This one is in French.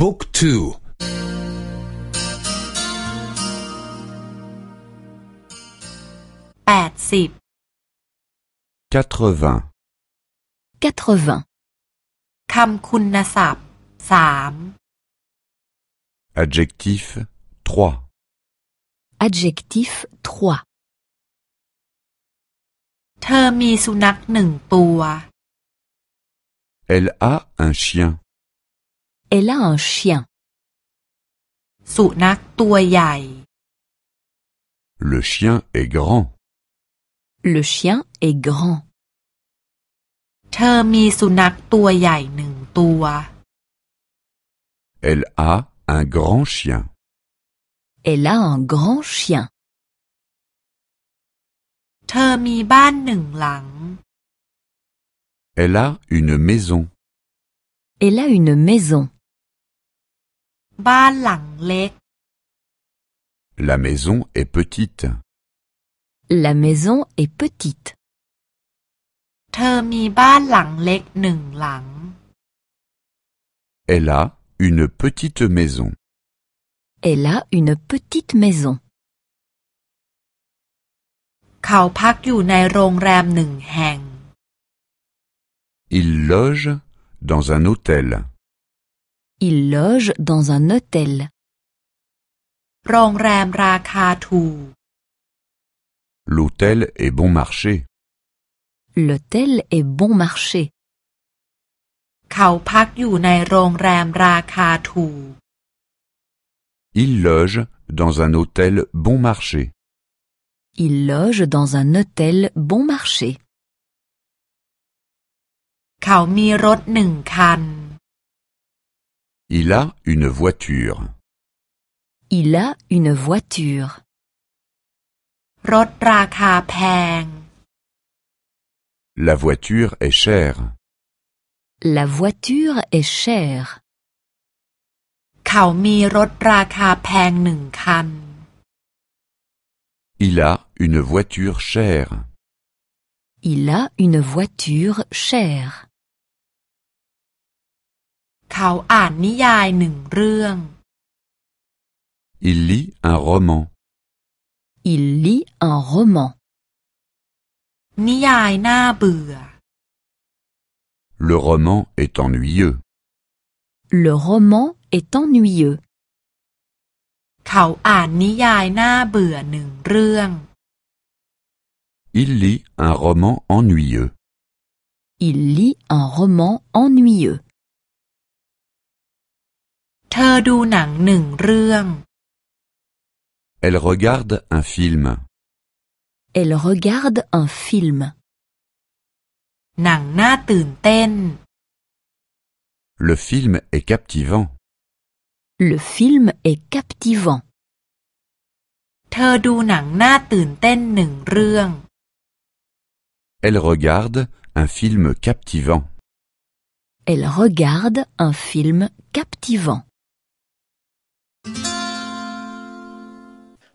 บุ๊กทูแปดสิบ quatre-vingts, 80. คำคุณศัพท์สาม adjectif trois, Adjectif 3. เธอมีสุนัขหนึ่งตัว elle a un chien, Elle a un chien. Le chien est grand. Le chien est grand. Elle a un grand chien. Elle a un grand chien. Elle a une maison. Elle a une maison. บ้านหลังเล็ก la maison est petite, La maison est petite. เธอมีบ้านหลังเล็กหนึ่งหลัง elle a une petite maison, Elle a une petite maison. เขาพักอยู่ในโรงแรมหนึ่งแห่ง il loge dans un hôtel, Il loge dans un hôtel. โรงแรมราคาถูก l'hôtel est bon marché, L'hôtel est bon marché. เขาพักอยู่ในโรงแรมราคาถูก il loge dans un hôtel bon marché, Il loge dans un hôtel bon marché. เขามีรถหนึ่งคัน il a une voiture, Il a une voiture. รถราคาแพง la voiture est chère, La voiture est chère. เขามีรถราคาแพงหนึ่งคัน il a une voiture chère, Il a une voiture chère. เขาอ่านนิยายหนึ่งเรื่อง il lit un roman, Il lit un roman. นิยายน่าเบื่อ le roman est ennuyeux, Le roman est ennuyeux. เขาอ่านนิยายน่าเบื่อหนึ่งเรื่อง il lit un roman ennuyeux, Il lit un roman ennuyeux. เธอดูหนังหนึ่งเรื่อง elle regarde un film, Elle regarde un film. หนังน่าตื่นเต้น le film est captivant, Le film est captivant. เธอดูหนังน่าตื่นเต้นหนึ่งเรื่อง elle regarde un film captivant, Elle regarde un film captivant.